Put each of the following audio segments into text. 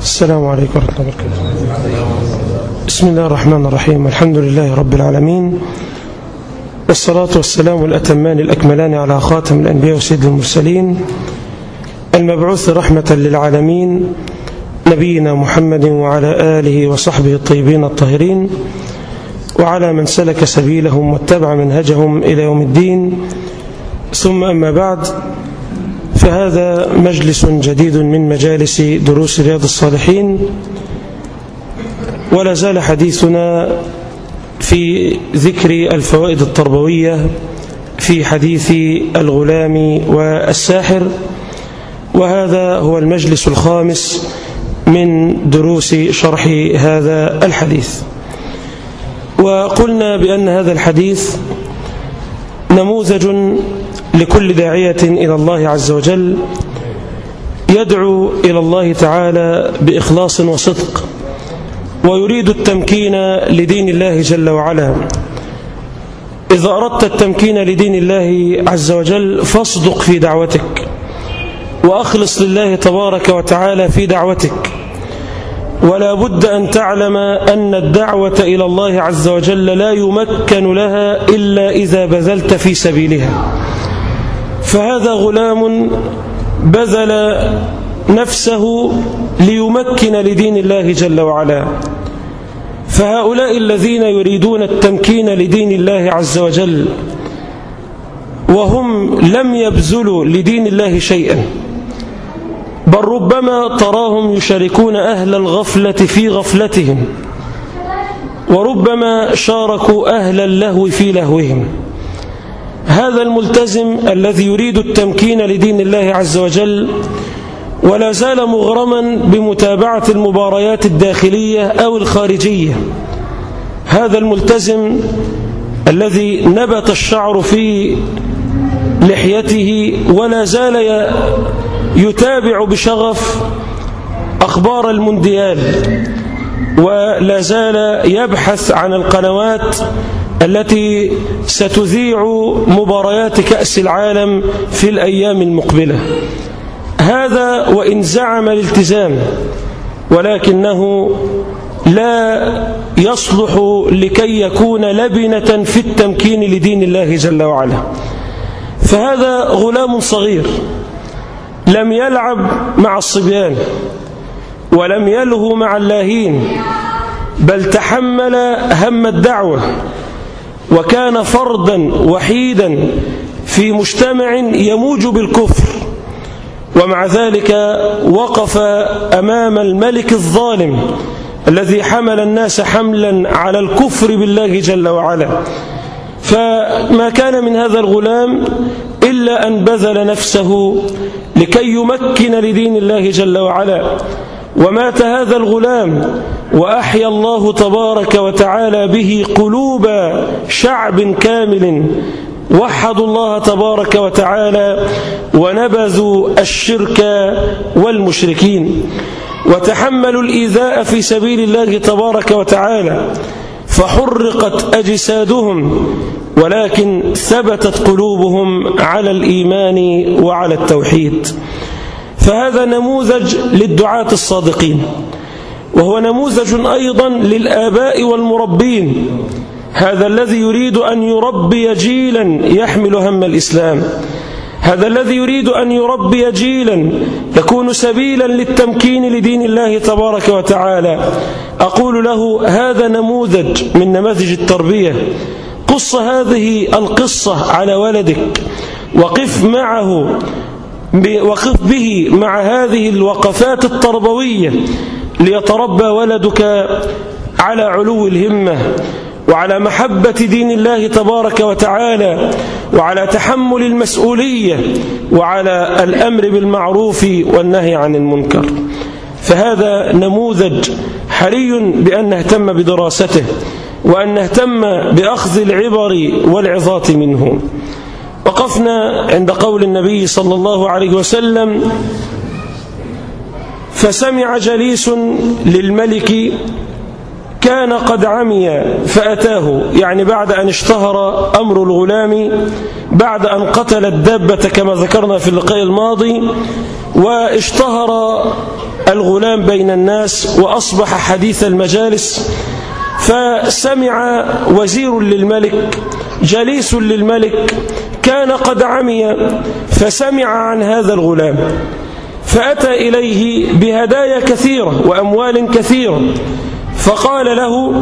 السلام عليكم ورحمة الله وبركاته. بسم الله الرحمن الرحيم. الحمد لله رب العالمين. والصلاة والسلام الأتمان الأكملان على خاتم الأنبياء وسيد المرسلين. المبعوث رحمة للعالمين. نبينا محمد وعلى آله وصحبه الطيبين الطاهرين. وعلى من سلك سبيلهم واتبع منهجهم إلى يوم الدين. ثم أما بعد فهذا مجلس جديد من مجالس دروس رياض الصالحين. ولا زال حديثنا في ذكر الفوائد التربوية في حديث الغلام والساحر. وهذا هو المجلس الخامس من دروس شرح هذا الحديث. وقلنا بأن هذا الحديث نموذج لكل داعية إلى الله عز وجل يدعو إلى الله تعالى بإخلاص وصدق ويريد التمكين لدين الله جل وعلا. إذا أردت التمكين لدين الله عز وجل فاصدق في دعوتك وأخلص لله تبارك وتعالى في دعوتك. ولا بد أن تعلم أن الدعوة إلى الله عز وجل لا يمكن لها إلا إذا بذلت في سبيلها. فهذا غلام بذل نفسه ليمكن لدين الله جل وعلا. فهؤلاء الذين يريدون التمكين لدين الله عز وجل وهم لم يبذلوا لدين الله شيئا. بل ربما تراهم يشاركون أهل الغفلة في غفلتهم وربما شاركوا أهل اللهو في لهوهم. هذا الملتزم الذي يريد التمكين لدين الله عز وجل ولا زال مغرما بمتابعة المباريات الداخلية أو الخارجية. هذا الملتزم الذي نبت الشعر في لحيته ولا زال يتابع بشغف أخبار المونديال ولا زال يبحث عن القنوات التي ستذيع مباريات كأس العالم في الأيام المقبلة. هذا وإن زعم الالتزام ولكنه لا يصلح لكي يكون لبنة في التمكين لدين الله جل وعلا. فهذا غلام صغير لم يلعب مع الصبيان ولم يلهو مع اللاهين بل تحمل هم الدعوة وكان فردا وحيدا في مجتمع يموج بالكفر ومع ذلك وقف أمام الملك الظالم الذي حمل الناس حملا على الكفر بالله جل وعلا. فما كان من هذا الغلام إلا أن بذل نفسه لكي يمكن لدين الله جل وعلا. ومات هذا الغلام وأحيا الله تبارك وتعالى به قلوب شعب كامل وحدوا الله تبارك وتعالى ونبذوا الشرك والمشركين. وتحملوا الإيذاء في سبيل الله تبارك وتعالى فحرقت أجسادهم ولكن ثبتت قلوبهم على الإيمان وعلى التوحيد. فهذا نموذج للدعاة الصادقين وهو نموذج أيضا للآباء والمربين هذا الذي يريد أن يربي جيلا يحمل هم الإسلام هذا الذي يريد أن يربي جيلا يكون سبيلا للتمكين لدين الله تبارك وتعالى. أقول له هذا نموذج من نماذج التربية قص هذه القصة على ولدك وقف معه وقف به مع هذه الوقفات التربوية ليتربى ولدك على علو الهمة وعلى محبة دين الله تبارك وتعالى وعلى تحمل المسؤولية وعلى الأمر بالمعروف والنهي عن المنكر. فهذا نموذج حري بأن نهتم بدراسته وأن نهتم بأخذ العبر والعظات منه. وقفنا عند قول النبي صلى الله عليه وسلم فسمع جليس للملك كان قد عمي فأتاه يعني بعد أن اشتهر أمر الغلام بعد أن قتل الدابة كما ذكرنا في اللقاء الماضي واشتهر الغلام بين الناس وأصبح حديث المجالس فسمع وزير للملك جليس للملك كان قد عمي فسمع عن هذا الغلام فأتى إليه بهدايا كثيرة وأموال كثيرة فقال له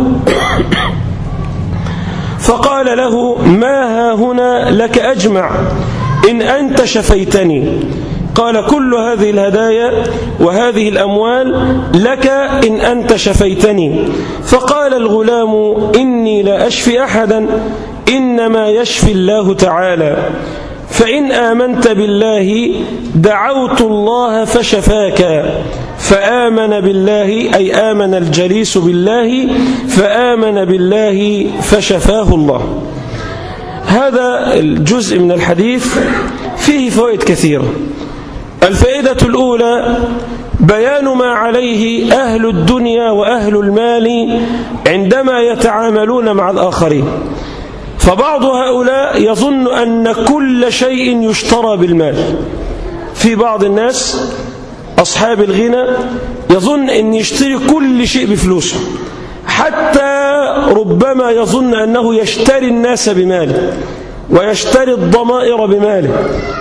فقال له ما ها هنا لك أجمع إن أنت شفيتني. قال كل هذه الهدايا وهذه الأموال لك إن أنت شفيتني. فقال الغلام إني لا أشفي أحدا إنما يشفي الله تعالى. فإن آمنت بالله دعوت الله فشفاك. فآمن بالله أي آمن الجليس بالله فآمن بالله فشفاه الله. هذا الجزء من الحديث فيه فوائد كثيرة الفائدة الأولى بيان ما عليه أهل الدنيا وأهل المال عندما يتعاملون مع الآخرين. فبعض هؤلاء يظن أن كل شيء يشترى بالمال. في بعض الناس أصحاب الغنى يظن أن يشتري كل شيء بفلوسه حتى ربما يظن أنه يشتري الناس بماله ويشتري الضمائر بماله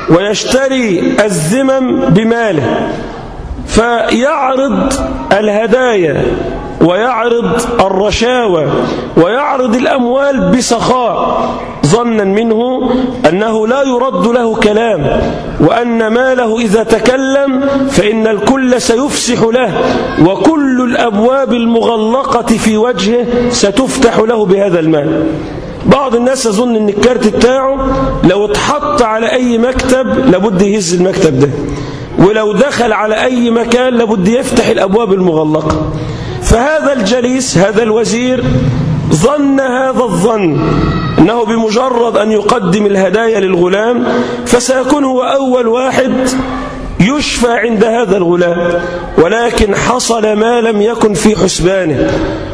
ويشتري الذمم بماله. فيعرض الهدايا ويعرض الرشاوى ويعرض الأموال بسخاء. ظنا منه أنه لا يرد له كلام وأن ماله إذا تكلم فإن الكل سيفسح له وكل الأبواب المغلقة في وجهه ستفتح له بهذا المال. بعض الناس يظن أن الكارت بتاعه لو اتحط على أي مكتب لابد يهز المكتب ده. ولو دخل على أي مكان لابد يفتح الأبواب المغلقة. فهذا الجليس هذا الوزير ظن هذا الظن أنه بمجرد أن يقدم الهدايا للغلام فسيكون هو أول واحد يشفى عند هذا الغلام ولكن حصل ما لم يكن في حسبانه.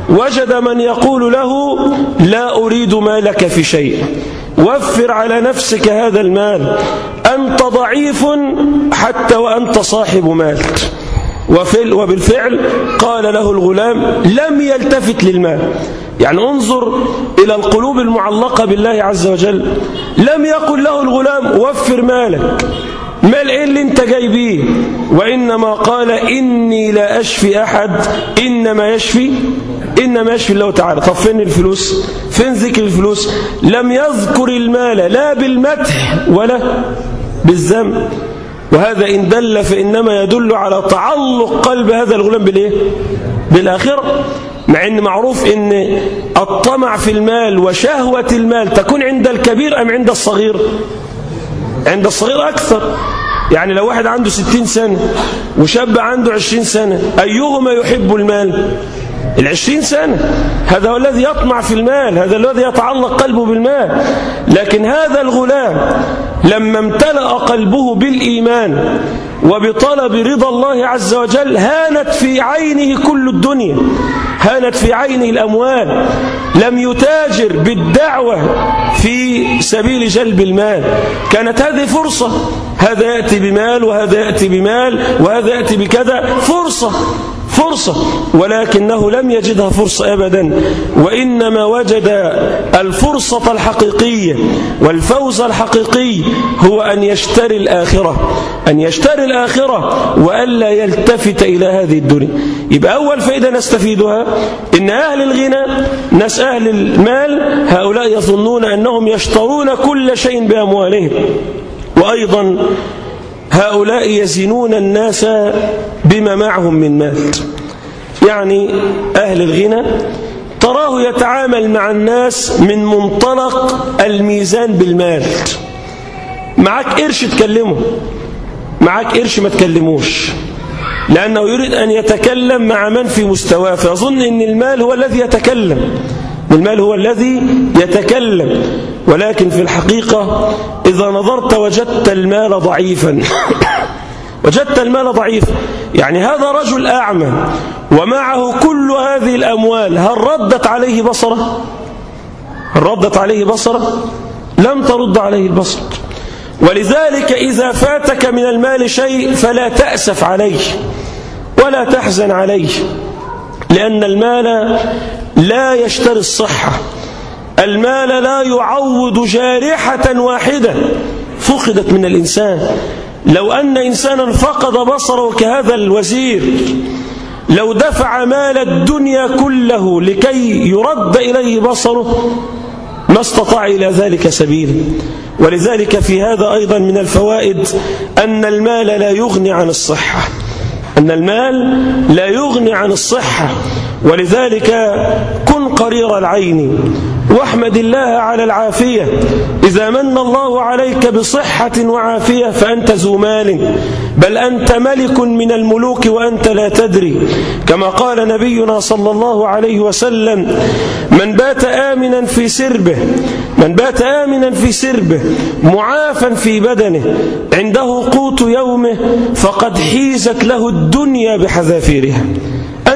وجد من يقول له لا أريد مالك في شيء. وفر على نفسك هذا المال. أنت ضعيف حتى وأنت صاحب مال. وبالفعل قال له الغلام لم يلتفت للمال. يعني انظر إلى القلوب المعلقة بالله عز وجل. لم يقل له الغلام وفر مالك. مال إيه اللي انت جاي بيه؟ وإنما قال إني لا أشفي أحد إنما يشفي إنما يشفي الله تعالى. طب فين الفلوس؟ فين ذكر الفلوس؟ لم يذكر المال لا بالمدح ولا بالذم. وهذا إن دل فإنما يدل على تعلق قلب هذا الغلام بالإيه؟ بالآخرة. مع أن معروف أن الطمع في المال وشهوة المال تكون عند الكبير أم عند الصغير؟ عند الصغير أكثر. يعني لو واحد عنده ستين سنة وشاب عنده عشرين سنة أيهما يحب المال؟ العشرين سنة. هذا هو الذي يطمع في المال هذا الذي يتعلق قلبه بالمال. لكن هذا الغلام لما امتلأ قلبه بالإيمان وبطلب رضا الله عز وجل هانت في عينه كل الدنيا. هانت في عينه الأموال لم يتاجر بالدعوة في سبيل جلب المال. كانت هذه فرصة. هذا يأتي بمال وهذا يأتي بمال وهذا يأتي بكذا. فرصة. فرصة ولكنه لم يجدها فرصة أبدا. وإنما وجد الفرصة الحقيقية والفوز الحقيقي هو أن يشتري الآخرة. أن يشتري الآخرة وألا يلتفت إلى هذه الدنيا. يبقى أول فائدة نستفيدها إن أهل الغنى ناس أهل المال هؤلاء يظنون أنهم يشترون كل شيء بأموالهم. وأيضا هؤلاء يزنون الناس بما معهم من مال يعني أهل الغنى تراه يتعامل مع الناس من منطلق الميزان بالمال. معاك قرش تكلمه. معاك قرش ما تكلموش. لأنه يريد أن يتكلم مع من في مستواه. فيظن أن المال هو الذي يتكلم. المال هو الذي يتكلم. ولكن في الحقيقة إذا نظرت وجدت المال ضعيفا. وجدت المال ضعيفا. يعني هذا رجل أعمى ومعه كل هذه الأموال هل ردت عليه بصرة؟ هل ردت عليه بصرة؟ لم ترد عليه البصر. ولذلك إذا فاتك من المال شيء فلا تأسف عليه ولا تحزن عليه لأن المال لا يشتري الصحة المال لا يعوض جارحة واحدة فقدت من الإنسان. لو أن إنسانا فقد بصره كهذا الوزير لو دفع مال الدنيا كله لكي يرد إليه بصره ما استطاع إلى ذلك سبيلا ولذلك في هذا أيضا من الفوائد أن المال لا يغني عن الصحة. أن المال لا يغني عن الصحة. ولذلك كن قرير العين. واحمد الله على العافية. إذا من الله عليك بصحة وعافية فأنت ذو مال. بل أنت ملك من الملوك وأنت لا تدري. كما قال نبينا صلى الله عليه وسلم من بات آمنا في سربه من بات آمنا في سربه معافا في بدنه عنده قوت يومه فقد حيزت له الدنيا بحذافيرها.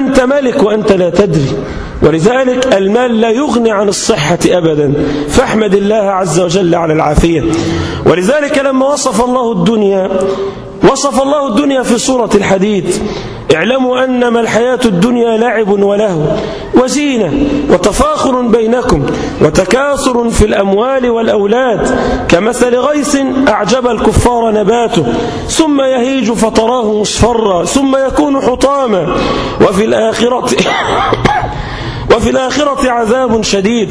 أنت ملك وأنت لا تدري. ولذلك المال لا يغني عن الصحة أبدا. فاحمد الله عز وجل على العافية. ولذلك لما وصف الله الدنيا وصف الله الدنيا في سورة الحديد. اعلموا أنما الحياة الدنيا لعب ولهو وزينة وتفاخر بينكم وتكاثر في الأموال والأولاد. كمثل غيث أعجب الكفار نباته ثم يهيج فتراه مصفرا ثم يكون حطاما. وفي الآخرة وفي الآخرة عذاب شديد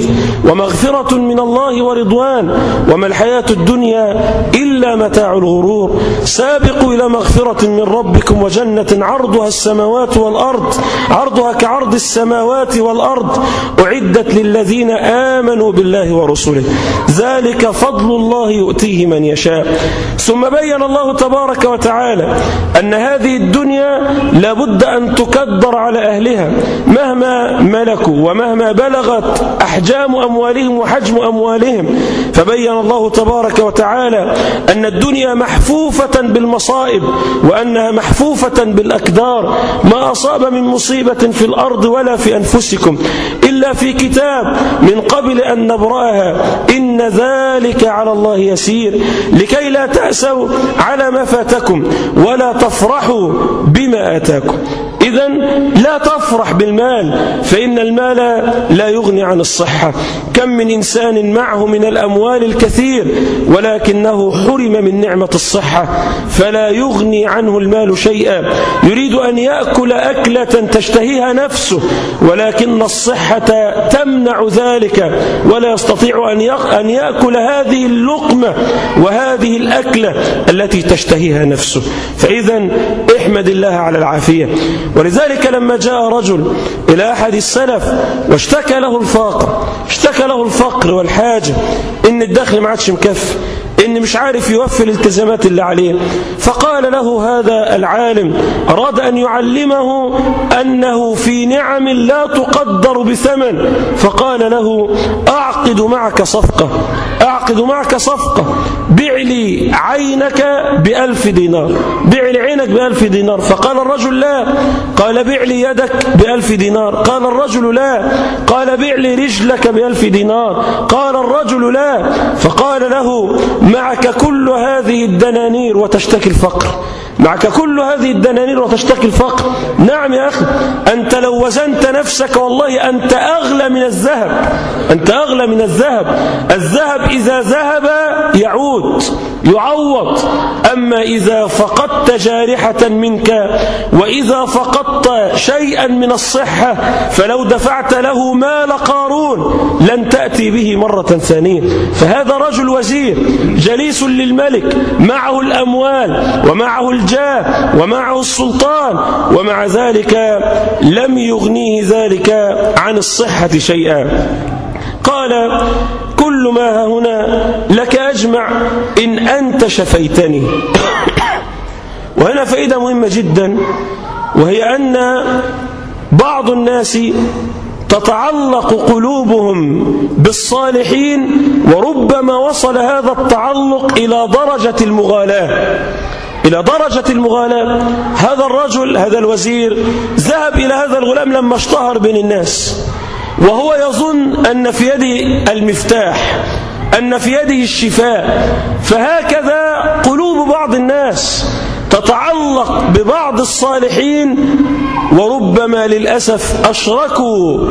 ومغفرة من الله ورضوان وما الحياة الدنيا إلا متاع الغرور. سابقوا إلى مغفرة من ربكم وجنة عرضها السماوات والأرض عرضها كعرض السماوات والأرض. أعدت للذين آمنوا بالله ورسله. ذلك فضل الله يؤتيه من يشاء. ثم بين الله تبارك وتعالى أن هذه الدنيا لابد أن تكدر على أهلها مهما ملكوا ومهما بلغت أحجام أموالهم وحجم أموالهم فبين الله تبارك وتعالى أن الدنيا محفوفة بالمصائب وأنها محفوفة بالأكدار ما أصاب من مصيبة في الأرض ولا في أنفسكم إلا في كتاب من قبل أن نبرأها. إن ذلك على الله يسير. لكي لا تأسوا على ما فاتكم ولا تفرحوا بما آتاكم. إذا لا تفرح بالمال فإن المال لا يغني عن الصحة. كم من إنسان معه من الأموال الكثير ولكنه حرم من نعمة الصحة فلا يغني عنه المال شيئا. يريد أن يأكل أكلة تشتهيها نفسه ولكن الصحة تمنع ذلك ولا يستطيع أن يأكل هذه اللقمة وهذه الأكلة التي تشتهيها نفسه. فإذا احمد الله على العافية. ولذلك لما جاء رجل إلى أحد السلف واشتكى له الفقر اشتكى له الفقر والحاجة إن الدخل ما عادش مكفي. إن مش عارف يوفي الالتزامات اللي عليه. فقال له هذا العالم أراد أن يعلمه أنه في نعم لا تقدر بثمن. فقال له أعقد معك صفقة أعقد معك صفقة. بع لي عينك بألف دينار. بع لي عينك بألف دينار. فقال الرجل لا. قال بع لي يدك بألف دينار. قال الرجل لا. قال بع لي رجلك بألف دينار. قال الرجل لا. فقال له معك كل هذه الدنانير وتشتكي الفقر. معك كل هذه الدنانير وتشتكي الفقر. نعم يا أخي أنت لو وزنت نفسك والله أنت أغلى من الذهب. أنت أغلى من الذهب. الذهب إذا ذهب يعود يعوض. أما إذا فقدت جارحة منك وإذا فقدت شيئا من الصحة فلو دفعت له مال قارون لن تأتي به مرة ثانية. فهذا رجل وزير جليس للملك معه الأموال ومعه الجاه ومعه السلطان ومع ذلك لم يغنيه ذلك عن الصحة شيئا. قال كل ما هنا لك أجمع إن أنت شفيتني. وهنا فائدة مهمة جدا وهي أن بعض الناس تتعلق قلوبهم بالصالحين وربما وصل هذا التعلق إلى درجة المغالاة. إلى درجة المغالاة. هذا الرجل هذا الوزير ذهب إلى هذا الغلام لما اشتهر بين الناس. وهو يظن أن في يده المفتاح أن في يده الشفاء. فهكذا قلوب بعض الناس تتعلق ببعض الصالحين وربما للأسف أشركوا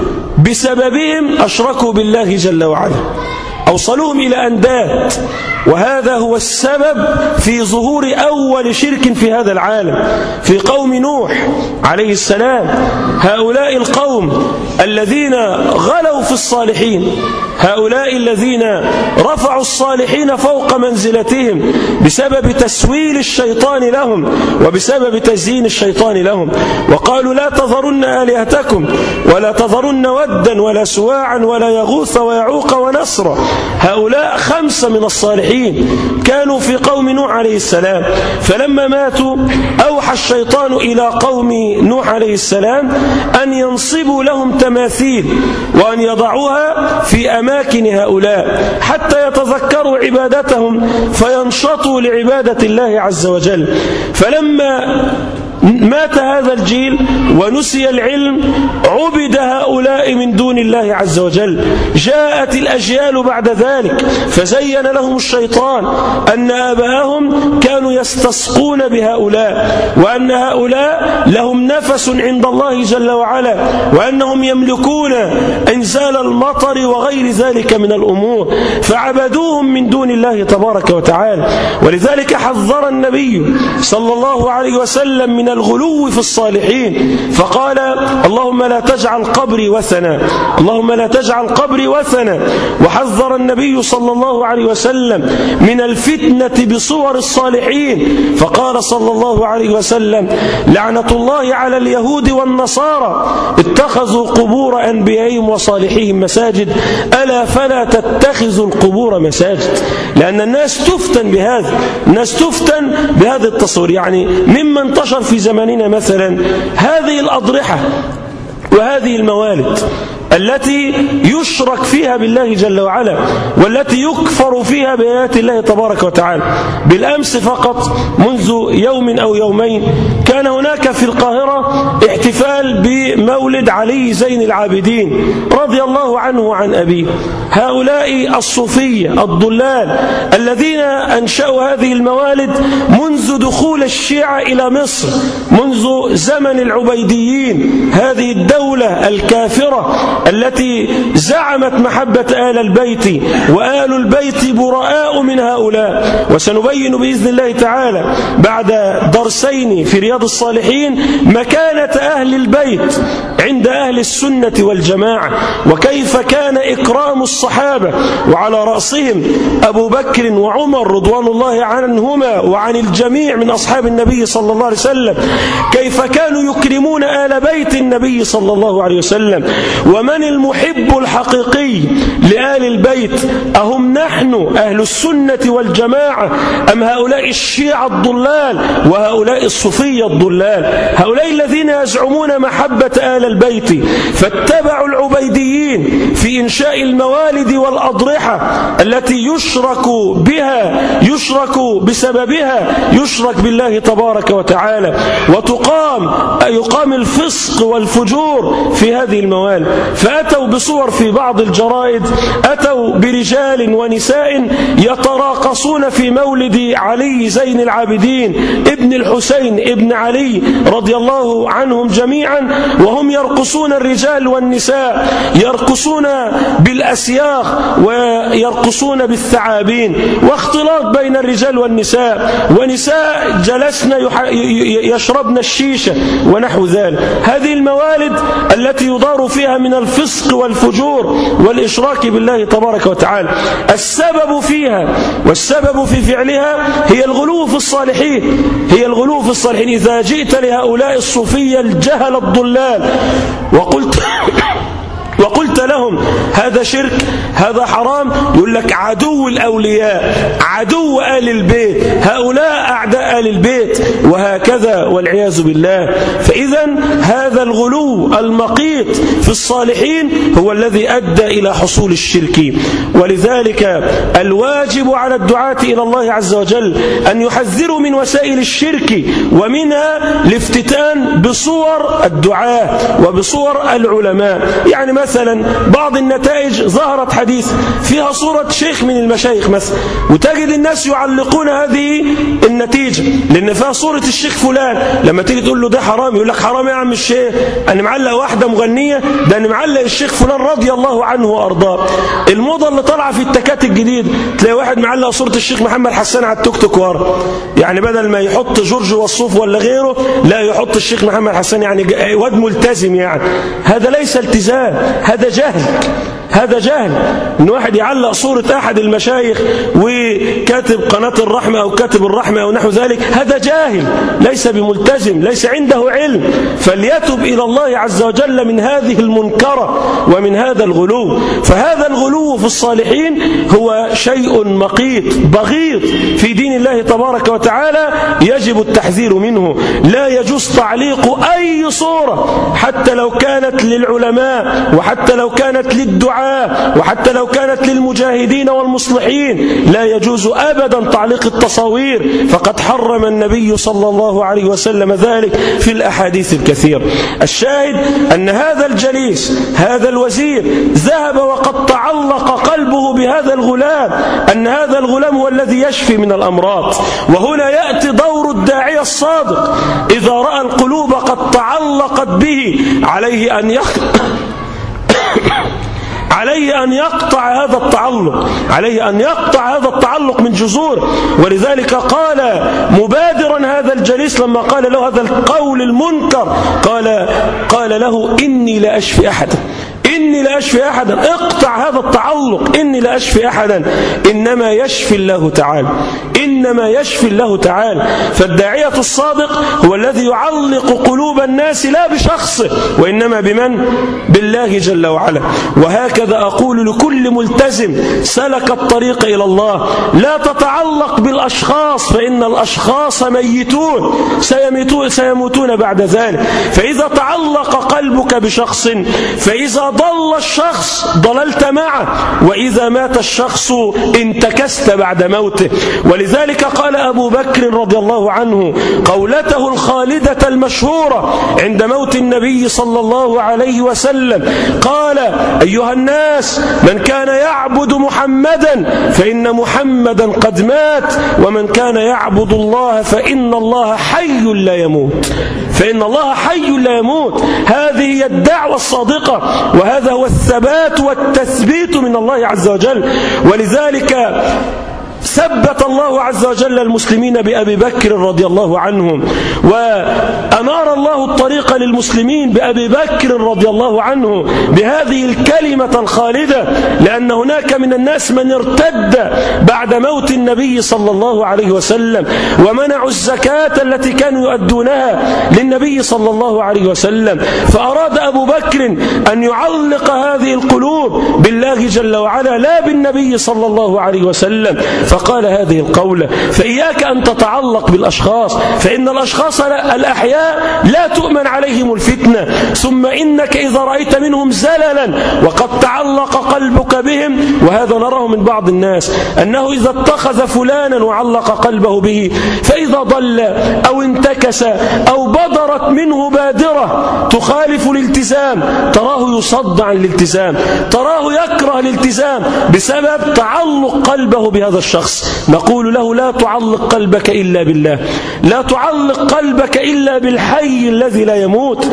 بسببهم أشركوا بالله جل وعلا. أوصلوهم إلى أنداد وهذا هو السبب في ظهور أول شرك في هذا العالم في قوم نوح عليه السلام. هؤلاء القوم الذين غلوا في الصالحين هؤلاء الذين رفعوا الصالحين فوق منزلتهم بسبب تسويل الشيطان لهم وبسبب تزيين الشيطان لهم. وقالوا لا تذرن آلهتكم ولا تذرن ودا ولا سواعا ولا يغوث ويعوق ونصر. هؤلاء خمسة من الصالحين كانوا في قوم نوح عليه السلام. فلما ماتوا أوحى الشيطان إلى قوم نوح عليه السلام أن ينصبوا لهم تماثيل وأن يضعوها في أماكن هؤلاء حتى يتذكروا عبادتهم فينشطوا لعبادة الله عز وجل. فلما مات هذا الجيل ونسي العلم عبد هؤلاء من دون الله عز وجل. جاءت الأجيال بعد ذلك فزين لهم الشيطان أن آباءهم كانوا يستسقون بهؤلاء وأن هؤلاء لهم نفس عند الله جل وعلا وأنهم يملكون إنزال المطر وغير ذلك من الأمور فعبدوهم من دون الله تبارك وتعالى. ولذلك حذر النبي صلى الله عليه وسلم من الغلو في الصالحين. فقال اللهم لا تجعل قبري وثنا. اللهم لا تجعل قبري وثنا. وحذر النبي صلى الله عليه وسلم من الفتنة بصور الصالحين. فقال صلى الله عليه وسلم لعنة الله على اليهود والنصارى. اتخذوا قبور أنبيائهم وصالحيهم مساجد. ألا فلا تتخذوا القبور مساجد؟ لأن الناس تفتن بهذا. الناس تفتن بهذا التصوير. يعني مما انتشر في زماننا مثلا. هذه الأضرحة وهذه الموالد. التي يشرك فيها بالله جل وعلا والتي يكفر فيها بآيات الله تبارك وتعالى. بالأمس فقط منذ يوم أو يومين كان هناك في القاهرة احتفال بمولد علي زين العابدين رضي الله عنه وعن أبيه. هؤلاء الصوفية الضلال الذين أنشأوا هذه الموالد منذ دخول الشيعة إلى مصر منذ زمن العبيديين. هذه الدولة الكافرة التي زعمت محبة آل البيت وآل البيت براء من هؤلاء. وسنبين بإذن الله تعالى بعد درسين في رياض الصالحين مكانة أهل البيت عند أهل السنة والجماعة. وكيف كان إكرام الصحابة وعلى رأسهم أبو بكر وعمر رضوان الله عنهما وعن الجميع من أصحاب النبي صلى الله عليه وسلم. كيف كانوا يكرمون آل بيت النبي صلى الله عليه وسلم. ومن المحب الحقيقي لآل البيت؟ أهم نحن أهل السنة والجماعة أم هؤلاء الشيعة الضلال وهؤلاء الصوفية الضلال؟ هؤلاء الذين يزعمون محبة آل البيت فاتبعوا العبيديين في إنشاء الموالد والأضرحة التي يشرك بها يشرك بسببها يشرك بالله تبارك وتعالى. وتقام يقام الفسق والفجور في هذه الموالد. فأتوا بصور في بعض الجرائد أتوا برجال ونساء يتراقصون في مولد علي زين العابدين ابن الحسين ابن علي رضي الله عنهم جميعا وهم يرقصون الرجال والنساء يرقصون بالأسياخ ويرقصون بالثعابين. واختلاط بين الرجال والنساء ونساء جلسن يشربن الشيشة ونحو ذلك. هذه الموالد التي يدار فيها من الفسق والفجور والإشراك بالله تبارك وتعالى. السبب فيها والسبب في فعلها هي الغلو في الصالحين. هي الغلو في الصالحين. إذا جئت لهؤلاء الصوفية الجهل الضلال وقلت وقلت لهم هذا شرك هذا حرام. يقول لك عدو الأولياء عدو آل البيت هؤلاء أعداء آل البيت وهكذا والعياذ بالله. فإذا هذا الغلو المقيت في الصالحين هو الذي أدى إلى حصول الشرك. ولذلك الواجب على الدعاة إلى الله عز وجل أن يحذروا من وسائل الشرك ومنها الافتتان بصور الدعاة وبصور العلماء. يعني مثلا بعض النتائج ظهرت حديث فيها صورة شيخ من المشايخ مثلا وتجد الناس يعلقون هذه النتيجة لأن فيها صورة الشيخ فلان لما تيجي تقول له ده حرام يقول لك حرام يا عم الشيخ أنا معلق واحدة مغنية ده أنا معلق الشيخ فلان رضي الله عنه وأرضاه. الموضة اللي طالعة في التكات الجديد تلاقي واحد معلق صورة الشيخ محمد حسان على التوك توك ورا. يعني بدل ما يحط جورج وصوف ولا غيره لا يحط الشيخ محمد حسان يعني واد ملتزم يعني. هذا ليس التزام. هذا جهل هذا جهل. إن واحد يعلق صورة أحد المشايخ وكاتب قناة الرحمة أو كاتب الرحمة أو نحو ذلك هذا جاهل ليس بملتزم ليس عنده علم. فليتب إلى الله عز وجل من هذه المنكرة ومن هذا الغلو. فهذا الغلو في الصالحين هو شيء مقيت بغيض. في دين الله تبارك وتعالى يجب التحذير منه. لا يجوز تعليق أي صورة حتى لو كانت للعلماء وحتى لو كانت للدعاء وحتى لو كانت للمجاهدين والمصلحين لا يجوز أبدا تعليق التصاوير. فقد حرم النبي صلى الله عليه وسلم ذلك في الأحاديث الكثير. الشاهد أن هذا الجليس هذا الوزير ذهب وقد تعلق قلبه بهذا الغلام أن هذا الغلام هو الذي يشفي من الأمراض. وهنا يأتي دور الداعية الصادق. إذا رأى القلوب قد تعلقت به عليه أن يخ عليه أن يقطع هذا التعلق عليه أن يقطع هذا التعلق من جذور. ولذلك قال مبادرا هذا الجليس لما قال له هذا القول المنكر قال قال له إني لا أشفي أحدا. إني لا أشفي أحدا. اقطع هذا التعلق. إني لا أشفي أحدا. إنما يشفي الله تعالى. إنما يشفي الله تعالى. فالداعية الصادق هو الذي يعلق قلوب الناس لا بشخصه وإنما بمن؟ بالله جل وعلا. وهكذا أقول لكل ملتزم سلك الطريق إلى الله. لا تتعلق بالأشخاص فإن الأشخاص ميتون. سيموتون, بعد ذلك. فإذا تعلق قلبك بشخص فإذا ضل الشخص ضللت معه. وإذا مات الشخص انتكست بعد موته. ولذلك قال أبو بكر رضي الله عنه قولته الخالدة المشهورة عند موت النبي صلى الله عليه وسلم. قال أيها الناس من كان يعبد محمدا فإن محمدا قد مات ومن كان يعبد الله فإن الله حي لا يموت. فإن الله حي لا يموت. هذه هي الدعوة الصادقة وهذا هو الثبات والتثبيت من الله عز وجل. ولذلك ثبت الله عز وجل المسلمين بأبي بكر رضي الله عنه وأنار الله الطريق للمسلمين بأبي بكر رضي الله عنه بهذه الكلمة الخالدة لأن هناك من الناس من ارتد بعد موت النبي صلى الله عليه وسلم ومنعوا الزكاة التي كانوا يؤدونها للنبي صلى الله عليه وسلم. فأراد أبو بكر أن يعلق هذه القلوب بالله جل وعلا لا بالنبي صلى الله عليه وسلم. فقال هذه القولة فإياك أن تتعلق بالأشخاص فإن الأشخاص الأحياء لا تؤمن عليهم الفتنة ثم إنك إذا رأيت منهم زللا وقد تعلق قلبك بهم وهذا نراه من بعض الناس أنه إذا اتخذ فلانا وعلق قلبه به فإذا ضل أو انتكس أو بدرت منه بادرة تخالف الالتزام تراه يصد عن الالتزام تراه يكره الالتزام بسبب تعلق قلبه بهذا الشخص. نقول له لا تعلق قلبك إلا بالله لا تعلق قلبك إلا بالحي الذي لا يموت.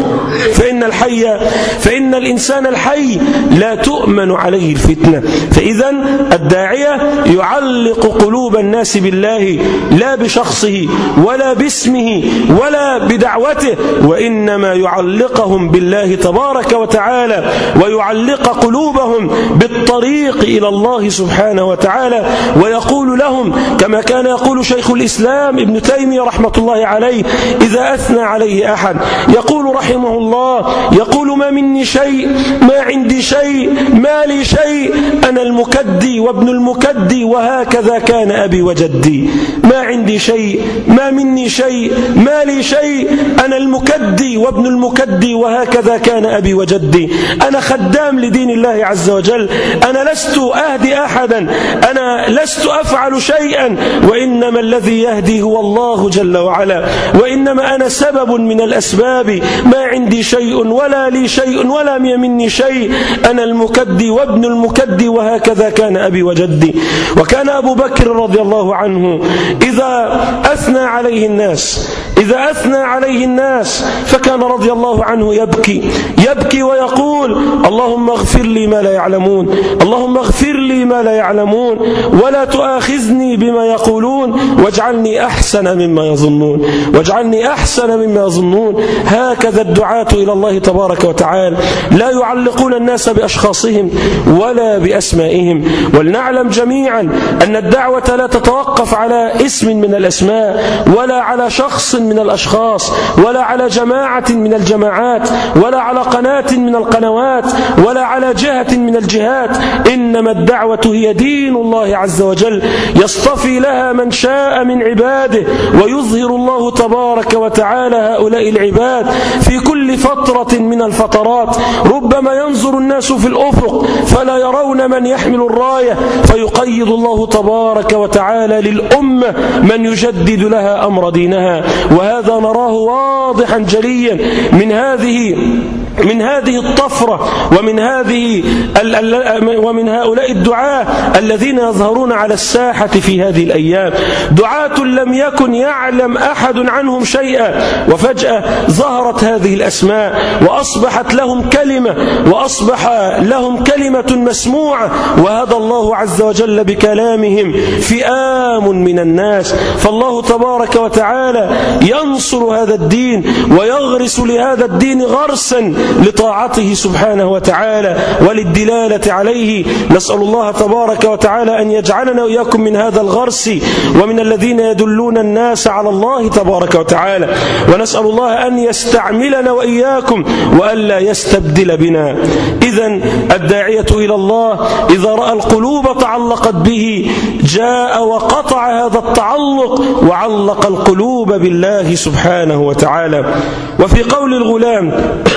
فإن الحي فإن الإنسان الحي لا تؤمن عليه الفتنة. فإذا الداعية يعلق قلوب الناس بالله لا بشخصه ولا باسمه ولا بدعوته وإنما يعلقهم بالله تبارك وتعالى ويعلق قلوبهم بالطريق إلى الله سبحانه وتعالى ويقول يقول لهم كما كان يقول شيخ الإسلام ابن تيمية رحمة الله عليه إذا أثنى عليه أحد يقول رحمه الله يقول ما مني شيء ما عندي شيء ما لي شيء أنا المكدي وابن المكدي وهكذا كان أبي وجدي. ما عندي شيء ما مني شيء ما لي شيء أنا المكدي وابن المكدي وهكذا كان أبي وجدي. أنا خدام لدين الله عز وجل أنا لست أهدي أحدا أنا لست أفعل شيئا وإنما الذي يهدي هو الله جل وعلا. وإنما أنا سبب من الأسباب. ما عندي شيء ولا لي شيء ولا مني شيء. أنا المكدي وابن المكدي وهكذا كان أبي وجدي. وكان أبو بكر رضي الله عنه إذا أثنى عليه الناس إذا أثنى عليه الناس فكان رضي الله عنه يبكي يبكي ويقول اللهم اغفر لي ما لا يعلمون اللهم اغفر لي ما لا يعلمون ولا تؤاخذني بما يقولون واجعلني أحسن مما يظنون واجعلني أحسن مما يظنون. هكذا الدعاة إلى الله تبارك وتعالى. لا يعلقون الناس بأشخاصهم ولا بأسمائهم. ولنعلم جميعا أن الدعوة لا تتوقف على اسم من الأسماء ولا على شخص من الأشخاص ولا على جماعة من الجماعات ولا على قناة من القنوات ولا على جهة من الجهات. إنما الدعوة هي دين الله عز وجل. يصطفي لها من شاء من عباده ويظهر الله تبارك وتعالى هؤلاء العباد في كل فترة من الفترات. ربما ينظر الناس في الأفق فلا يرون من يحمل الراية. فيقيد الله تبارك وتعالى للأمة من يجدد لها أمر دينها. وهذا نراه واضحا جليا من هذه من هذه الطفرة ومن هذه ومن هؤلاء الدعاة الذين يظهرون على الساحة في هذه الأيام. دعاة لم يكن يعلم أحد عنهم شيئا وفجأة ظهرت هذه الأسماء وأصبحت لهم كلمة وأصبح لهم كلمة مسموعة وهذا الله عز وجل بكلامهم. فئام من الناس. فالله تبارك وتعالى ينصر هذا الدين ويغرس لهذا الدين غرسا. لطاعته سبحانه وتعالى وللدلالة عليه. نسأل الله تبارك وتعالى أن يجعلنا وإياكم من هذا الغرس ومن الذين يدلون الناس على الله تبارك وتعالى. ونسأل الله أن يستعملنا وإياكم وألا يستبدل بنا. إذا الداعية إلى الله إذا رأى القلوب تعلقت به جاء وقطع هذا التعلق وعلق القلوب بالله سبحانه وتعالى. وفي قول الغلام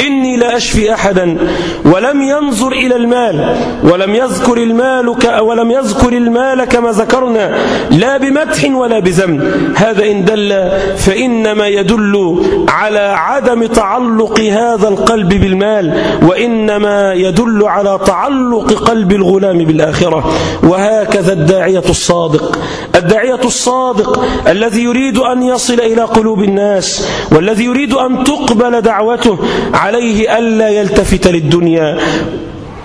إني لا أشفي أحدا ولم ينظر إلى المال ولم يذكر المال ولم يذكر المال كما ذكرنا لا بمدح ولا بذم. هذا إن دل فإنما يدل على عدم تعلق هذا القلب بالمال وإنما يدل على تعلق قلب الغلام بالآخرة. وهكذا الداعية الصادق. الداعية الصادق الذي يريد أن يصل إلى قلوب الناس والذي يريد أن تقبل دعوته عليه ألا يلتفت للدنيا.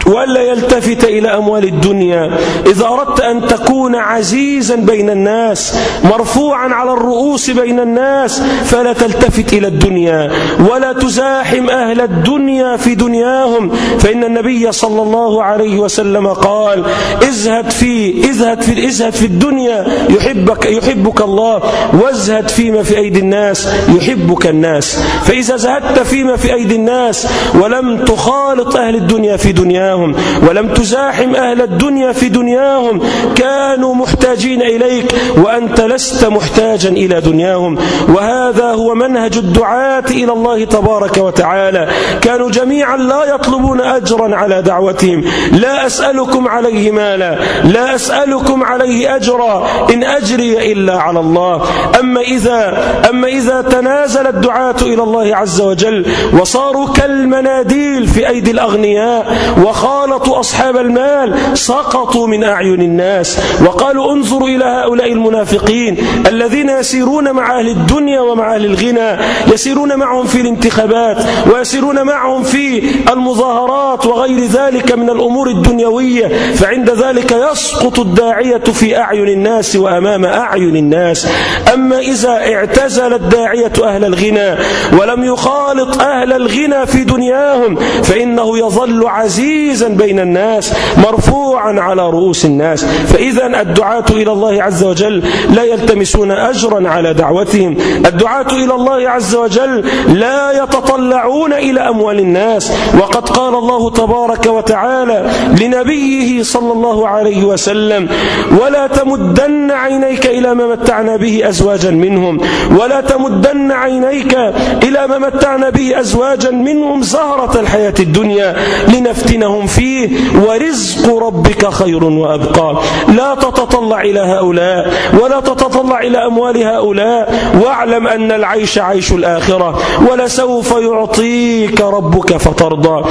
وألا يلتفت إلى أموال الدنيا. إذا أردت أن تكون عزيزا بين الناس مرفوعا على الرؤوس بين الناس فلا تلتفت إلى الدنيا. ولا تزاحم أهل الدنيا في دنياهم. فإن النبي صلى الله عليه وسلم قال ازهد في ازهد في ازهد في الدنيا يحبك يحبك الله. وازهد فيما في أيدي الناس يحبك الناس. فإذا زهدت فيما في أيدي الناس ولم تخالط أهل الدنيا في دنياهم دنياهم ولم تزاحم أهل الدنيا في دنياهم. كانوا محتاجين إليك وأنت لست محتاجا إلى دنياهم. وهذا هو منهج الدعاة إلى الله تبارك وتعالى. كانوا جميعا لا يطلبون أجرا على دعوتهم. لا أسألكم عليه مالا لا أسألكم عليه أجرا إن أجري إلا على الله. أما إذا, أما إذا تنازل الدعاة إلى الله عز وجل وصاروا كالمناديل في أيدي الأغنياء وخالطوا أصحاب المال سقطوا من أعين الناس وقالوا انظروا إلى هؤلاء المنافقين الذين يسيرون مع أهل الدنيا ومع أهل الغنى يسيرون معهم في الانتخابات ويسيرون معهم في المظاهرات وغير ذلك من الأمور الدنيوية فعند ذلك يسقط الداعية في أعين الناس وأمام أعين الناس. أما إذا اعتزل الداعية أهل الغنى ولم يخالط أهل الغنى في دنياهم فإنه يظل عزيز عزيزا بين الناس مرفوعا على رؤوس الناس. فإذا الدعاة إلى الله عز وجل لا يلتمسون أجرا على دعوتهم. الدعاة إلى الله عز وجل لا يتطلعون إلى أموال الناس. وقد قال الله تبارك وتعالى لنبيه صلى الله عليه وسلم ولا تمدن عينيك إلى ما متعنا به أزواجا منهم. ولا تمدن عينيك إلى ما متعنا به أزواجا منهم زهرة الحياة الدنيا لنفتنهم فيه ورزق ربك خير وأبقى. لا تتطلع إلى هؤلاء ولا تتطلع إلى أموال هؤلاء. واعلم أن العيش عيش الآخرة ولسوف يعطيك ربك فترضى.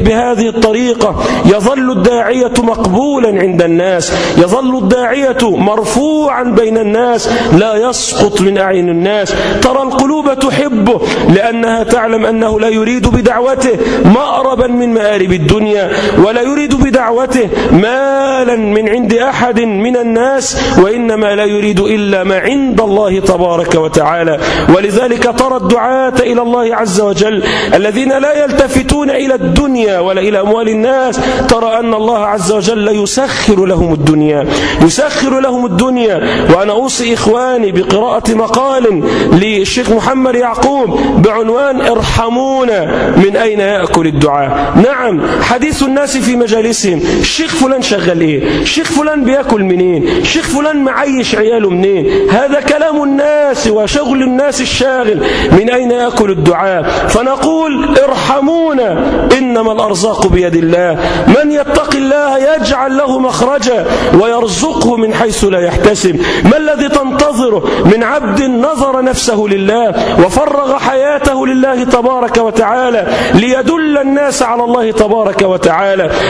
بهذه الطريقة يظل الداعية مقبولا عند الناس. يظل الداعية مرفوعا بين الناس. لا يسقط من أعين الناس. ترى القلوب تحبه لأنها تعلم أنه لا يريد بدعوته مأربا من مآرب الدنيا. ولا يريد بدعوته مالا من عند أحد من الناس وإنما لا يريد إلا ما عند الله تبارك وتعالى. ولذلك ترى الدعاة إلى الله عز وجل الذين لا يلتفتون إلى الدنيا ولا إلى أموال الناس. ترى أن الله عز وجل يسخر لهم الدنيا يسخر لهم الدنيا. وأنا أوصي إخواني بقراءة مقال للشيخ محمد يعقوب بعنوان ارحمونا من أين يأكل الدعاء؟ نعم حديث الناس في مجالسهم. الشيخ فلان شغل إيه؟ الشيخ فلان بيأكل منين؟ الشيخ فلان معيش عياله منين؟ هذا كلام الناس وشغل الناس الشاغل. من أين يأكل الدعاء؟ فنقول ارحمونا إنما الأرزاق بيد الله. من يتق الله يجعل له مخرجا ويرزقه من حيث لا يحتسب. ما الذي تنتظره؟ من عبد نظر نفسه لله وفرغ حياته لله تبارك وتعالى ليدل الناس على الله تبارك وتعالى.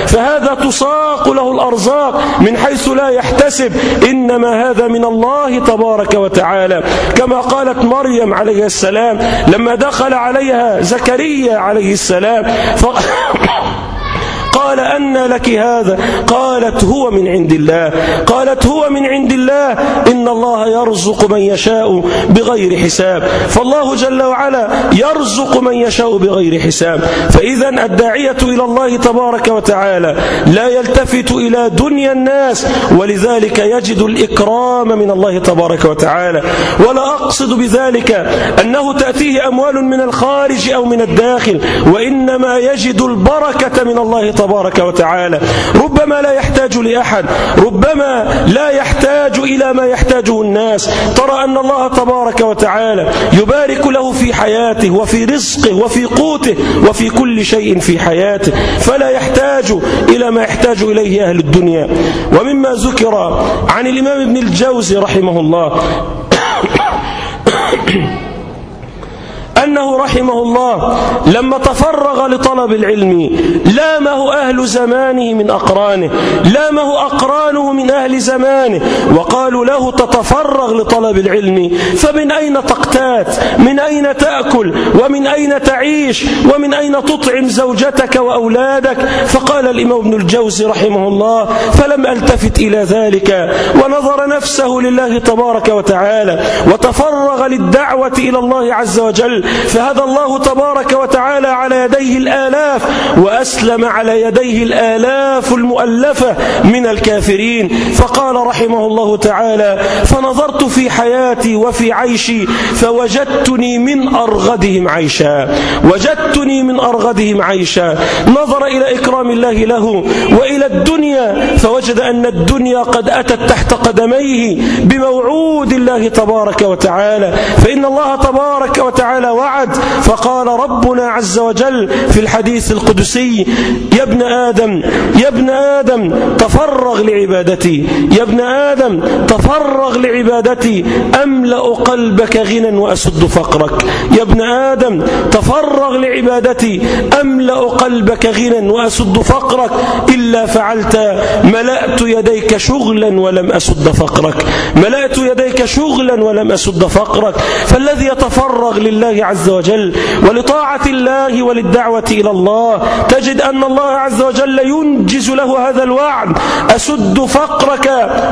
فهذا تساق له الأرزاق من حيث لا يحتسب. إنما هذا من الله تبارك وتعالى. كما قالت مريم عليه السلام لما دخل عليها زكريا عليه السلام ف... قال أن لك هذا. قالت هو من عند الله. قالت هو من عند الله. إن الله يرزق من يشاء بغير حساب. فالله جل وعلا يرزق من يشاء بغير حساب. فإذا الداعية إلى الله تبارك وتعالى لا يلتفت إلى دنيا الناس ولذلك يجد الإكرام من الله تبارك وتعالى. ولا أقصد بذلك أنه تأتيه أموال من الخارج أو من الداخل وإنما يجد البركة من الله تبارك وتعالى. ربما لا يحتاج لأحد. ربما لا يحتاج إلى ما يحتاجه الناس. ترى أن الله تبارك وتعالى يبارك له في حياته وفي رزقه وفي قوته وفي كل شيء في حياته. فلا يحتاج إلى ما يحتاج إليه أهل الدنيا. ومما ذكر عن الإمام ابن الجوزي رحمه الله. أنه رحمه الله لما تفرغ لطلب العلم لامه أهل زمانه من أقرانه لامه أقرانه من أهل زمانه وقالوا له تتفرغ لطلب العلم فمن أين تقتات؟ من أين تأكل؟ ومن أين تعيش؟ ومن أين تطعم زوجتك وأولادك؟ فقال الإمام ابن الجوزي رحمه الله فلم ألتفت إلى ذلك ونظر نفسه لله تبارك وتعالى وتفرغ للدعوة إلى الله عز وجل فهدى الله تبارك وتعالى على يديه الآلاف وأسلم على يديه الآلاف المؤلفة من الكافرين. فقال رحمه الله تعالى فنظرت في حياتي وفي عيشي فوجدتني من أرغدهم عيشا وجدتني من أرغدهم عيشا. نظر إلى إكرام الله له وإلى الدنيا فوجد أن الدنيا قد أتت تحت قدميه بموعود الله تبارك وتعالى. فإن الله تبارك وتعالى وعد. فقال ربنا عز وجل في الحديث القدسي يا ابن آدم يا ابن آدم تفرغ لعبادتي. يا ابن آدم تفرغ لعبادتي. أملأ قلبك غنى وأسد فقرك. يا ابن آدم تفرغ لعبادتي. أملأ قلبك غنى وأسد فقرك. إلا فعلت ملأت يديك شغلا ولم أسد فقرك. ملأت يديك شغلا ولم أسد فقرك. فالذي يتفرغ لله عز وجل ولطاعة الله وللدعوة إلى الله. تجد أن الله عز وجل ينجز له هذا الوعد. أسد فقرك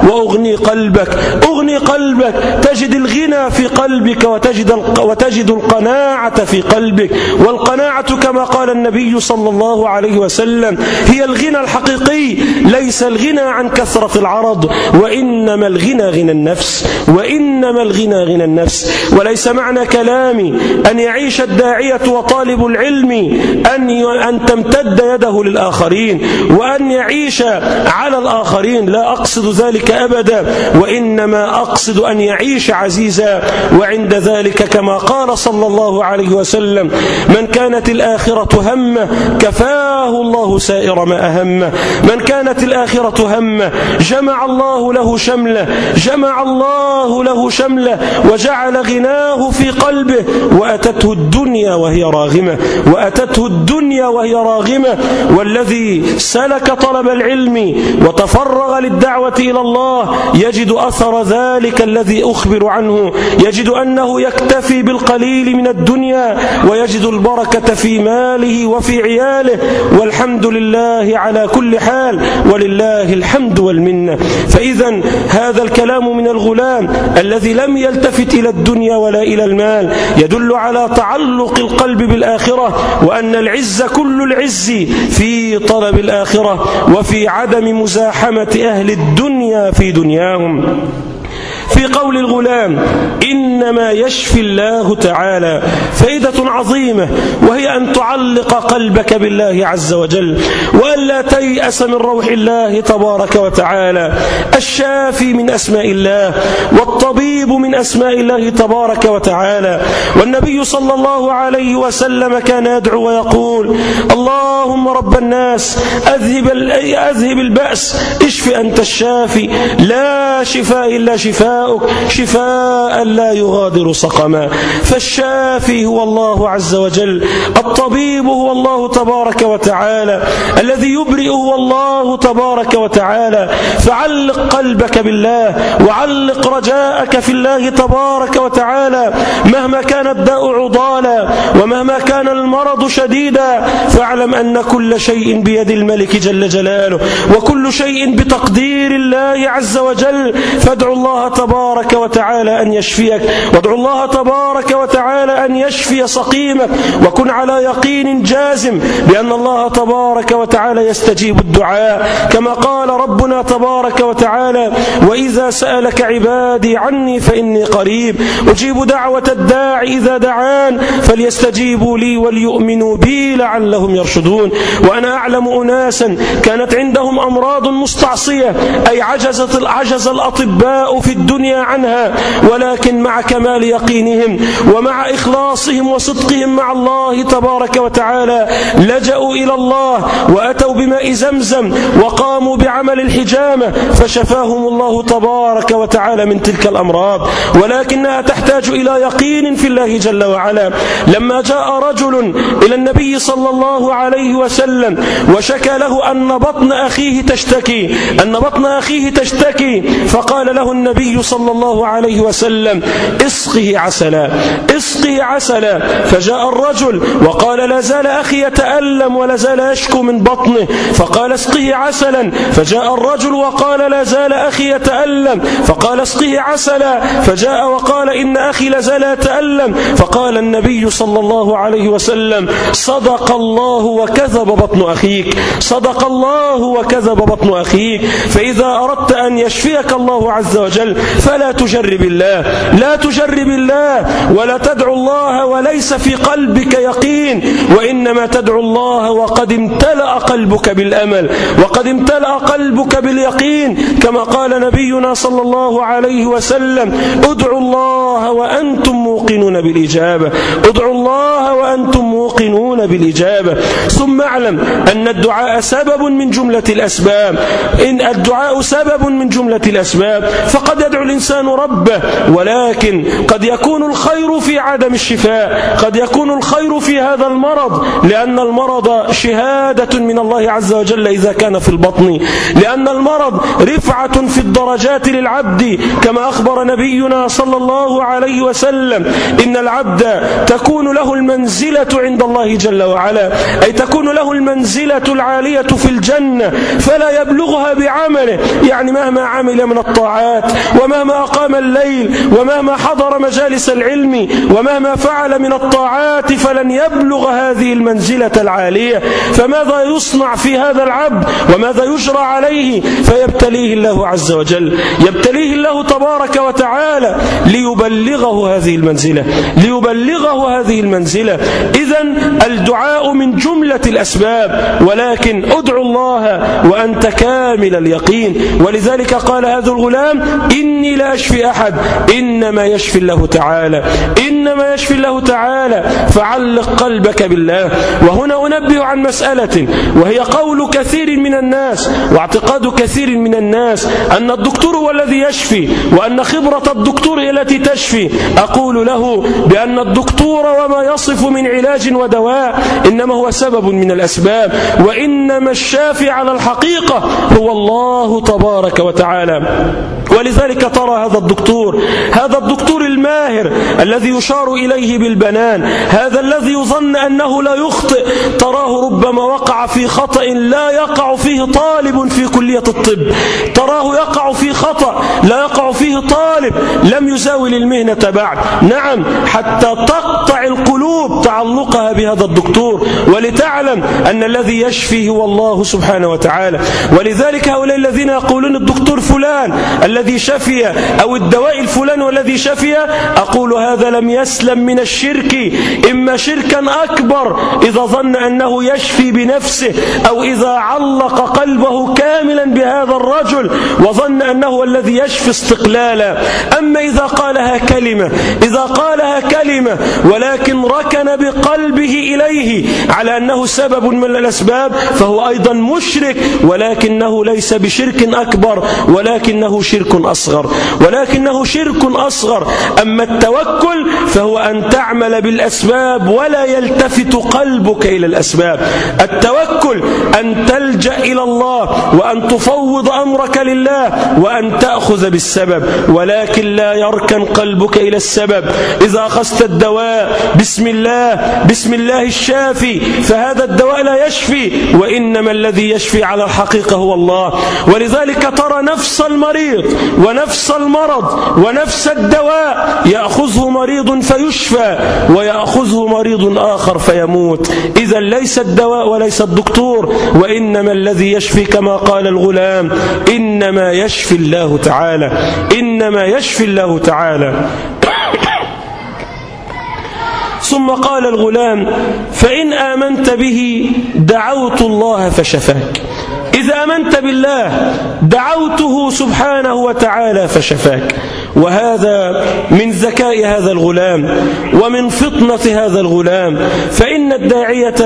وأغني قلبك. أغني قلبك. تجد الغنى في قلبك وتجد, وتجد القناعة في قلبك. والقناعة كما قال النبي صلى الله عليه وسلم هي الغنى الحقيقي. ليس الغنى عن كثرة العرض. وإنما الغنى غنى النفس. وإنما الغنى غنى النفس. وليس معنى كلامي. أن يعيش الداعية وطالب العلم أن أن تمتد يده للآخرين وأن يعيش على الآخرين. لا أقصد ذلك أبدا وإنما أقصد أن يعيش عزيزا. وعند ذلك كما قال صلى الله عليه وسلم من كانت الآخرة همة كفاه الله سائر ما أهمه من كانت الآخرة همة جمع الله له شمله جمع الله له شمله وجعل غناه في قلبه وأتته الدنيا وهي راغمة وأتته الدنيا وهي راغمة. والذي سلك طلب العلم وتفرغ للدعوة إلى الله يجد أثر ذلك الذي أخبر عنه. يجد أنه يكتفي بالقليل من الدنيا ويجد البركة في ماله وفي عياله. والحمد لله على كل حال ولله الحمد والمنة. فإذا هذا الكلام من الغلام الذي لم يلتفت إلى الدنيا ولا إلى المال يدل على تعلق القلب بالآخرة وأن العز كل العز في طلب الآخرة وفي عدم مزاحمة أهل الدنيا في دنياهم. في قول الغلام إنما يشفي الله تعالى فائدة عظيمة وهي أن تعلق قلبك بالله عز وجل وألا تيأس من روح الله تبارك وتعالى الشافي من أسماء الله والطبيب من أسماء الله تبارك وتعالى. والنبي صلى الله عليه وسلم كان يدعو ويقول اللهم رب الناس أذهب, أذهب البأس اشف أنت الشافي لا شفاء إلا شفاءك شفاء لا يغادر سقما. فالشافي هو الله عز وجل الطبيب هو الله تبارك وتعالى الذي يبرئ هو الله تبارك وتعالى. فعلق قلبك بالله وعلق رجاءك في الله تبارك وتعالى. مهما كان الداء عضالا ومهما كان المرض شديدا فاعلم أن كل شيء بيد الملك جل جلاله وكل شيء بتقدير الله عز وجل. فادعوا الله تبارك وتعالى أن يشفيك. وادعوا الله تبارك وتعالى أن يشفي سقيمك وكن على يقين جازم بأن الله تبارك وتعالى يستجيب الدعاء. كما قال ربنا تبارك وتعالى وإذا سألك عبادي عني فإني قريب. أجيب دعوة الداعي إذا دعان فليستجيبوا لي وليؤمنوا بي لعلهم يرشدون. وأنا أعلم أناسا كانت عندهم أمراض مستعصية أي عجزت عجز الأطباء في الدنيا عنها ولكن مع كمال يقينهم ومع إخلاصهم وصدقهم مع الله تبارك وتعالى لجأوا إلى الله وأتوا بماء زمزم وقاموا بعمل الحجامة فشفاهم الله تبارك وتعالى من تلك الأمراض. ولكنها تحتاج إلى يقين في الله جل وعلا. لما جاء رجل إلى النبي صلى الله عليه وسلم وشكى له أن بطن أخيه تشتكي أن بطن أخيه تشتكي فقال له النبي صلى الله عليه وسلم اسقه عسلا اسقه عسلا فجاء الرجل وقال لا زال أخي يتألم ولا زال يشكو من بطنه فقال اسقه عسلا فجاء الرجل وقال لا زال أخي يتألم فقال اسقه عسلا فجاء وقال إن أخي لا زال يتألم فقال النبي صلى الله عليه وسلم صدق الله وكذب بطن أخيك صدق الله وكذب بطن أخيك فإذا أردت أن يشفيك الله عز وجل فلا تجرب الله. لا تجرب الله ولا تدعو الله وليس في قلبك يقين. وإنما تدعو الله وقد امتلأ قلبك بالأمل وقد امتلأ قلبك باليقين. كما قال نبينا صلى الله عليه وسلم ادعوا الله وأنتم موقنون بالإجابة. ادعوا الله وأنتم موقنون بالإجابة. ثم اعلم أن الدعاء سبب من جملة الأسباب. إن الدعاء سبب من جملة الأسباب فقد يدعو الإنسان ربه ولكن قد يكون الخير في عدم الشفاء قد يكون الخير في هذا المرض لأن المرض شهادة من الله عز وجل إذا كان في البطن لأن المرض رفعة في الدرجات للعبد كما أخبر نبينا صلى الله عليه وسلم إن العبد تكون له المنزلة عند الله جل وعلا أي تكون له المنزلة العالية في الجنة فلا يبلغها بعمله يعني مهما عمل من الطاعات ومهما أقام الليل ومهما حضر مجالس العلم ومهما فعل من الطاعات فلن يبلغ هذه المنزلة العالية. فماذا يصنع في هذا العبد وماذا يجرى عليه؟ فيبتليه الله عز وجل. يبتليه الله تبارك وتعالى ليبلغه هذه المنزلة. ليبلغه هذه المنزلة. إذا الدعاء من جملة الأسباب. ولكن ادعو الله وأنت كامل اليقين. ولذلك قال هذا الغلام إني لا أشفي أحد. إنما يشفي الله تعالى. إنما يشفي الله تعالى. فعلق قلبك بالله. وهنا أنبه عن مسألة. وهي قول كثير من الناس واعتقاد كثير من الناس أن الدكتور هو الذي يشفي وأن خبرة الدكتور هي التي تشفي. أقول له بأن الدكتور وما يصف من علاج ودواء إنما هو سبب من الأسباب. وإنما الشافي على الحقيقة هو الله تبارك وتعالى. ولذلك ترى هذا الدكتور هذا الدكتور الماهر الذي يشار إليه بالبنان هذا الذي يظن أنه لا يخطئ تراه ربما وقع في خطأ لا يقع فيه طالب في كلية الطب تراه يقع في خطأ لا يقع فيه طالب لم يزاول المهنة بعد. نعم حتى تقطع القلوب تعلقها بهذا الدكتور ولتعلم أن الذي يشفي هو الله سبحانه وتعالى. ولذلك هؤلاء الذين يقولون الدكتور فلان الذي شفي أو الدواء الفلان والذي شفي أقول هذا لم يسلم من الشرك إما شركا أكبر إذا ظن أنه يشفي بنفسه أو إذا علق قلبه كاملا بهذا الرجل وظن أنه الذي يشفي استقلالا. أما إذا قالها كلمة إذا قالها كلمة ولكن ركن بقلبه إليه على أنه سبب من الأسباب فهو أيضا مشرك ولكنه ليس بشرك أكبر ولكنه شرك أصغر ولكنه شرك أصغر. أما التوكل فهو أن تعمل بالأسباب ولا يلتفت قلبك إلى الأسباب. التوكل أن تلجأ إلى الله وأن تفوض أمرك لله وأن تأخذ بالسبب ولكن لا يركن قلبك إلى السبب. إذا أخذت الدواء بسم الله بسم الله الشافي فهذا الدواء لا يشفي وإنما الذي يشفي على الحقيقة هو الله. ولذلك ترى نفس المريض ونفس المرض ونفس الدواء يأخذه مريض فيشفى ويأخذه مريض آخر فيموت. إذا ليس الدواء وليس الدكتور وإنما الذي يشفي كما قال الغلام إنما يشفي الله تعالى إنما يشفي الله تعالى. ثم قال الغلام فإن آمنت به دعوت الله فشفاك. إذا آمنت بالله دعوته سبحانه وتعالى فشفاك. وهذا من ذكاء هذا الغلام ومن فطنة هذا الغلام. فإن الداعية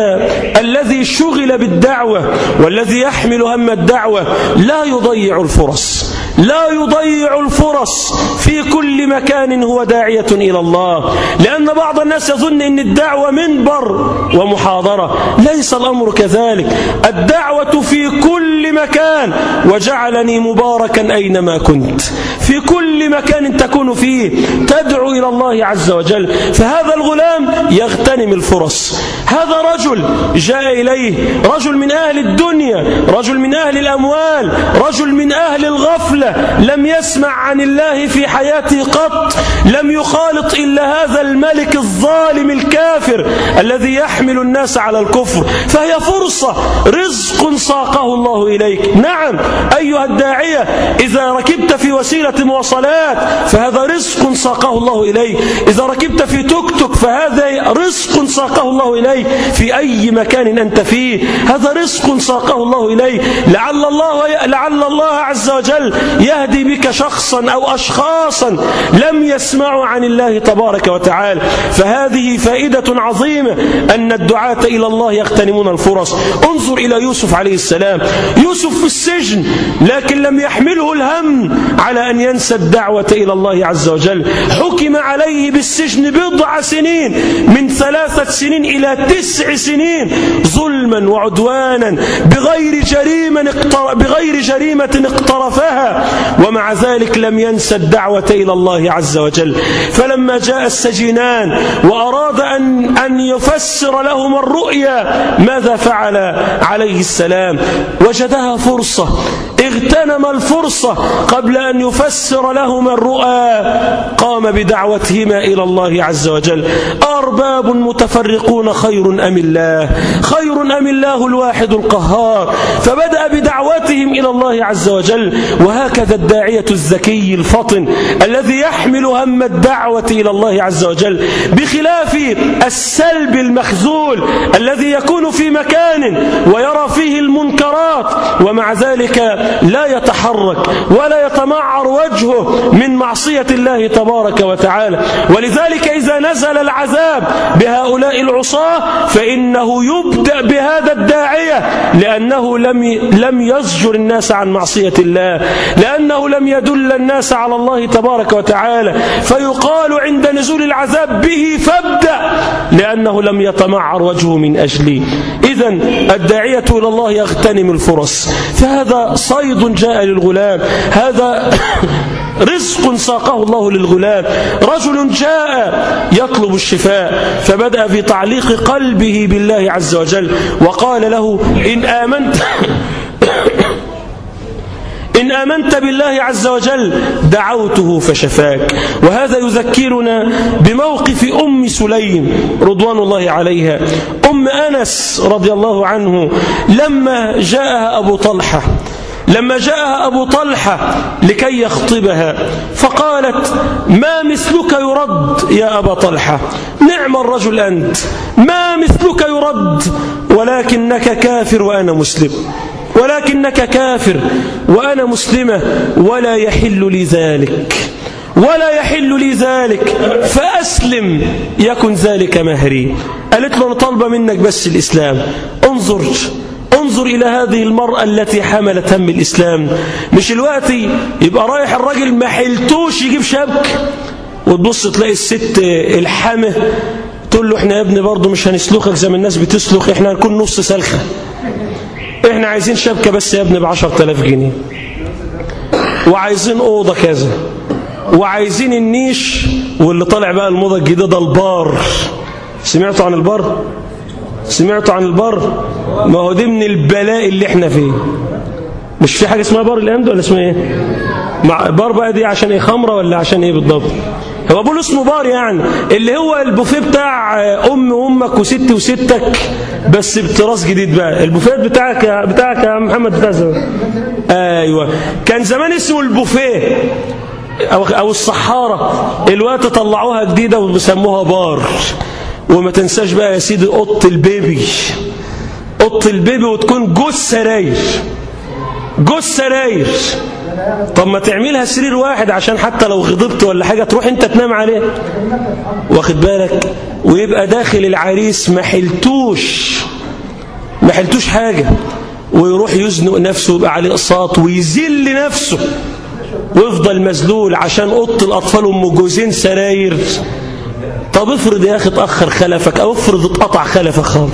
الذي شغل بالدعوة والذي يحمل هم الدعوة لا يضيع الفرص. لا يضيع الفرص في كل مكان هو داعية إلى الله. لأن بعض الناس يظن أن الدعوة منبر ومحاضرة. ليس الأمر كذلك. الدعوة في كل مكان. وجعلني مباركا أينما كنت. في كل مكان تكون فيه. تدعو إلى الله عز وجل. فهذا الغلام يغتنم الفرص. هذا رجل جاء إليه رجل من أهل الدنيا رجل من أهل الأموال رجل من أهل الغفلة لم يسمع عن الله في حياته قط لم يخالط إلا هذا الملك الظالم الكافر الذي يحمل الناس على الكفر فهي فرصة رزق ساقه الله إليك. نعم أيها الداعية إذا ركبت في وسيلة مواصلات فهذا رزق ساقه الله إليك. إذا ركبت في توك توك فهذا رزق ساقه الله إليك. في أي مكان أنت فيه هذا رزق ساقه الله إليه لعل الله, لعل الله عز وجل يهدي بك شخصا أو أشخاصا لم يسمعوا عن الله تبارك وتعالى. فهذه فائدة عظيمة أن الدعاة إلى الله يغتنمون الفرص. انظر إلى يوسف عليه السلام. يوسف في السجن لكن لم يحمله الهم على أن ينسى الدعوة إلى الله عز وجل. حكم عليه بالسجن بضع سنين من ثلاثة سنين إلى تسع سنين ظلما وعدوانا بغير جريمة بغير جريمة اقترفها. ومع ذلك لم ينسى الدعوة إلى الله عز وجل. فلما جاء السجينان وأراد أن, أن يفسر لهما الرؤيا ماذا فعل عليه السلام؟ وجدها فرصة اغتنم الفرصة قبل أن يفسر لهما الرؤى قام بدعوتهما إلى الله عز وجل. أرباب متفرقون خير أم الله؟ خير أم الله الواحد القهار. فبدأ بدعوتهم إلى الله عز وجل وهكذا الداعية الذكي الفطن الذي يحمل هم الدعوة إلى الله عز وجل بخلاف السلب المخزول الذي يكون في مكان ويرى فيه المنكرات ومع ذلك لا يتحرك ولا يتمعر وجهه من معصية الله تبارك وتعالى. ولذلك إذا نزل العذاب بهؤلاء العصاة فإنه يبدأ بهذا الداعية لأنه لم لم يزجر الناس عن معصية الله لأنه لم يدل الناس على الله تبارك وتعالى. فيقال عند نزول العذاب به فابدأ لأنه لم يتمعر وجهه من أجلي. إذا الداعية إلى الله يغتنم الفرص. فهذا صيد جاء للغلام. هذا رزق ساقه الله للغلام. رجل جاء يطلب الشفاء فبدأ في تعليق قلبه بالله عز وجل وقال له إن آمنت إن آمنت بالله عز وجل دعوته فشفاك. وهذا يذكرنا بموقف أم سليم رضوان الله عليها. أم أنس رضي الله عنه لما جاءها أبو طلحة لما جاءها أبو طلحة لكي يخطبها فقالت ما مثلك يرد يا أبا طلحة؟ نعم الرجل أنت. ما مثلك يرد ولكنك كافر وأنا مسلم. ولكنك كافر وأنا مسلمة ولا يحل لي ذلك. ولا يحل لي ذلك. فأسلم يكن ذلك مهري. قالت له أنا طالبة منك بس الإسلام؟ انظر انظر إلى هذه المرأة التي حملت هم الإسلام. مش الوقت يبقى رايح الراجل ما حلتوش يجيب شبك؟ وتبص تلاقي الست الحامة تقول له إحنا يا ابني برضه مش هنسلخك زي ما الناس بتسلخ إحنا هنكون نص سلخة. إحنا عايزين شبكة بس يا ابني بعشر تلاف جنيه. وعايزين أوضة كذا. وعايزين النيش واللي طالع بقى الموضة الجديدة البار. سمعتوا عن البار؟ سمعتوا عن البار؟ ما هو دي من البلاء اللي إحنا فيه. مش في حاجة اسمها بار الأيام ده ولا اسمها إيه؟ مع بار بقى دي عشان إيه خمرة ولا عشان إيه بالضبط؟ هو بقول اسمه بار يعني اللي هو البوفيه بتاع أم وأمك وستي وستك بس بتراس جديد بقى. البوفيه بتاعك بتاعك يا محمد بتاع زمان. أيوه. كان زمان اسمه البوفيه أو أو الصحارة الوقت طلعوها جديدة وبيسموها بار. وما تنساش بقى يا سيدي أوضة ال baby. أوضة ال baby وتكون جوز سراير جوز سراير طب ما تعملها سرير واحد عشان حتى لو غضبت ولا حاجة تروح انت تنام عليه. واخد بالك؟ ويبقى داخل العريس ما حلتوش. ما حلتوش حاجة. ويروح يزنق نفسه ويبقى عليه اقساط ويذل نفسه. ويفضل مذلول عشان أوضة الأطفال أم جوزين سراير. طب افرض يا أخي اتأخر خلفك أو افرض اتقطع خلفك خالص.